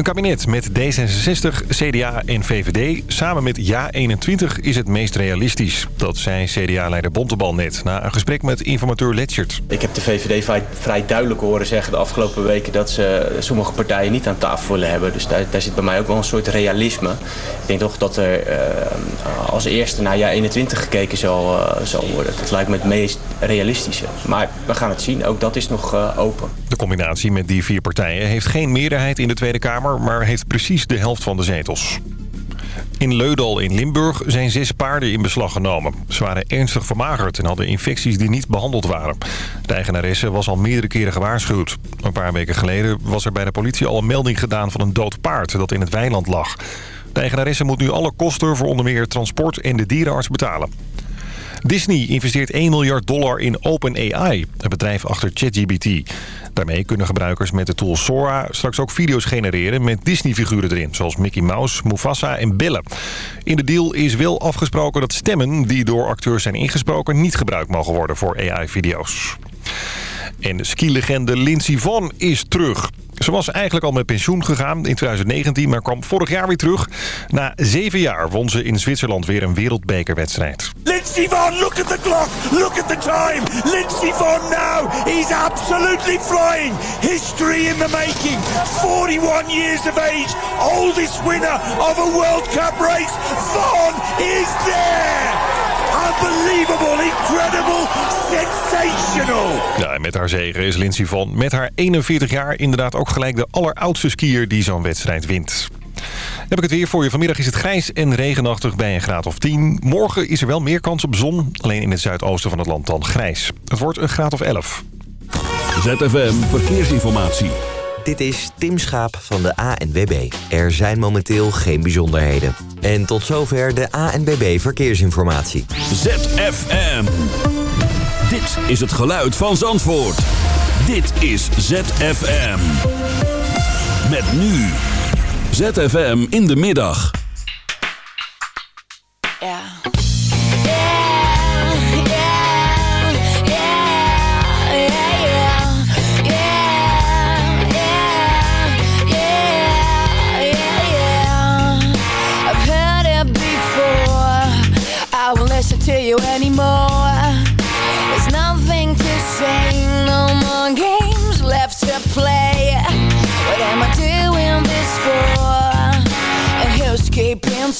Een kabinet met D66, CDA en VVD samen met Ja21 is het meest realistisch. Dat zei CDA-leider Bontebal net na een gesprek met informateur Letchert. Ik heb de VVD vrij, vrij, duidelijk horen zeggen de afgelopen weken... dat ze sommige partijen niet aan tafel willen hebben. Dus daar, daar zit bij mij ook wel een soort realisme. Ik denk toch dat er uh, als eerste naar Ja21 gekeken zal, uh, zal worden. Dat lijkt me het meest realistische. Maar we gaan het zien, ook dat is nog uh, open. De combinatie met die vier partijen heeft geen meerderheid in de Tweede Kamer maar heeft precies de helft van de zetels. In Leudal in Limburg zijn zes paarden in beslag genomen. Ze waren ernstig vermagerd en hadden infecties die niet behandeld waren. De eigenaresse was al meerdere keren gewaarschuwd. Een paar weken geleden was er bij de politie al een melding gedaan van een dood paard dat in het weiland lag. De eigenaresse moet nu alle kosten voor onder meer transport en de dierenarts betalen. Disney investeert 1 miljard dollar in OpenAI, het bedrijf achter ChatGPT. Daarmee kunnen gebruikers met de tool Sora straks ook video's genereren met Disney-figuren erin, zoals Mickey Mouse, Mufasa en Belle. In de deal is wel afgesproken dat stemmen die door acteurs zijn ingesproken niet gebruikt mogen worden voor AI-video's. En skilegende Lindsey Vonn is terug. Ze was eigenlijk al met pensioen gegaan in 2019, maar kwam vorig jaar weer terug. Na zeven jaar won ze in Zwitserland weer een wereldbekerwedstrijd. Lindsey Vonn, look at the clock, look at the time. Lindsey Vonn now, he's absolutely flying. History in the making. 41 years of age, oldest winner of a World Cup race. Vonn is there. Unbelievable, incredible, sensational. Ja, en met haar zegen is Lindsey Vonn met haar 41 jaar inderdaad ook gelijk de alleroudste skier die zo'n wedstrijd wint. heb ik het weer voor je. Vanmiddag is het grijs en regenachtig bij een graad of 10. Morgen is er wel meer kans op zon. Alleen in het zuidoosten van het land dan grijs. Het wordt een graad of 11. ZFM Verkeersinformatie. Dit is Tim Schaap van de ANWB. Er zijn momenteel geen bijzonderheden. En tot zover de ANWB Verkeersinformatie. ZFM. Dit is het geluid van Zandvoort. Dit is ZFM. Met nu. ZFM in de middag. Ja.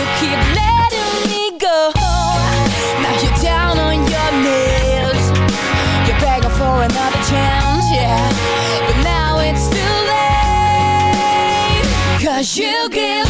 you keep letting me go. Knock you down on your nails. You're begging for another chance, yeah. But now it's too late. Cause you give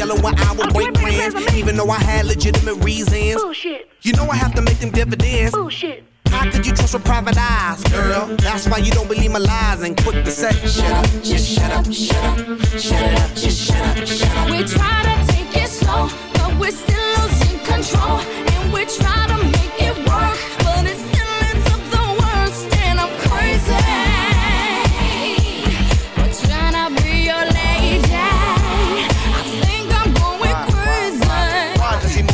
You start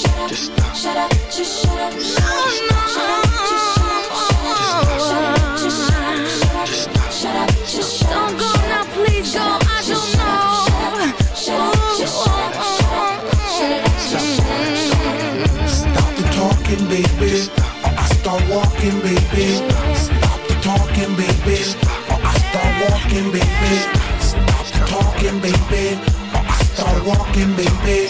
shut up. Just stop. Shut up, just shut up. Shut up, shut up, just shut up. Shut up, just shut up, shut up. Shut up, just shut up. Don't go now, please go. I don't know. Shut up, oh, just oh, shut up, shut up. Shut it up, just shut up, shut up. Stop the talking, baby. I start walking, baby. Stop the talking, baby. I start walking, baby. Stop the talking, baby. I start walking, baby.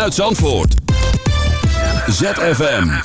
uit Zandvoort. ZFM.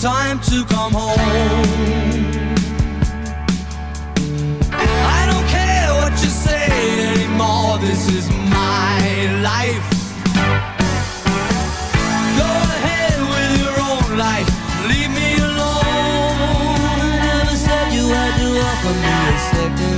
time to come home. I don't care what you say anymore, this is my life. Go ahead with your own life, leave me alone. I never said you had to offer me a second.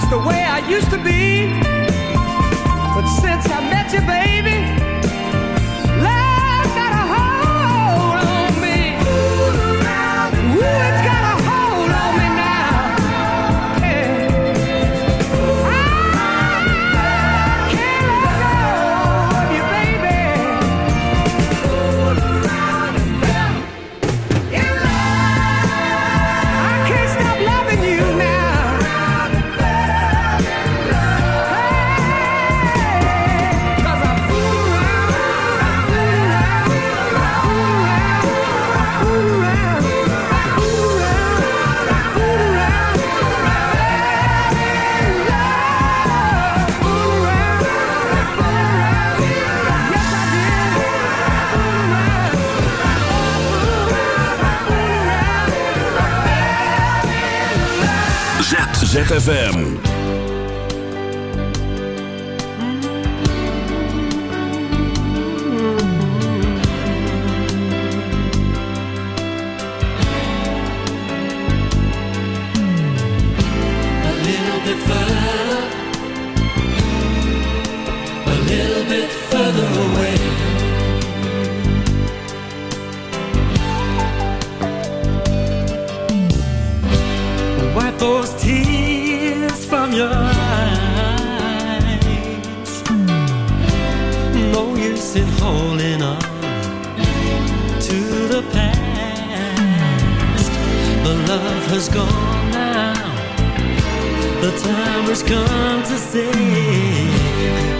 just the way I used to be. But since I met you, baby. ZFM. has gone now. The time has come to say.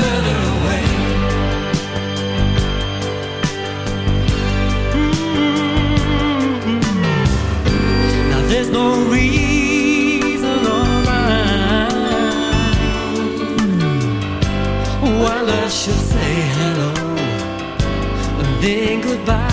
then goodbye.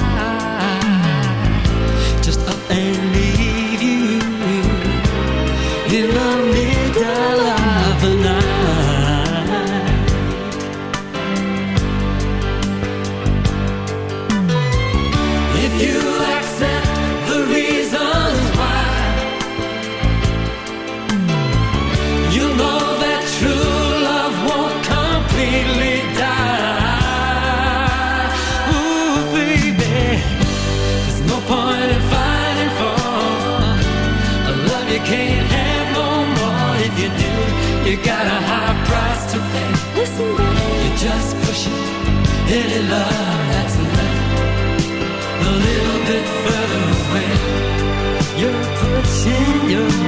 you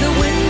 the wind.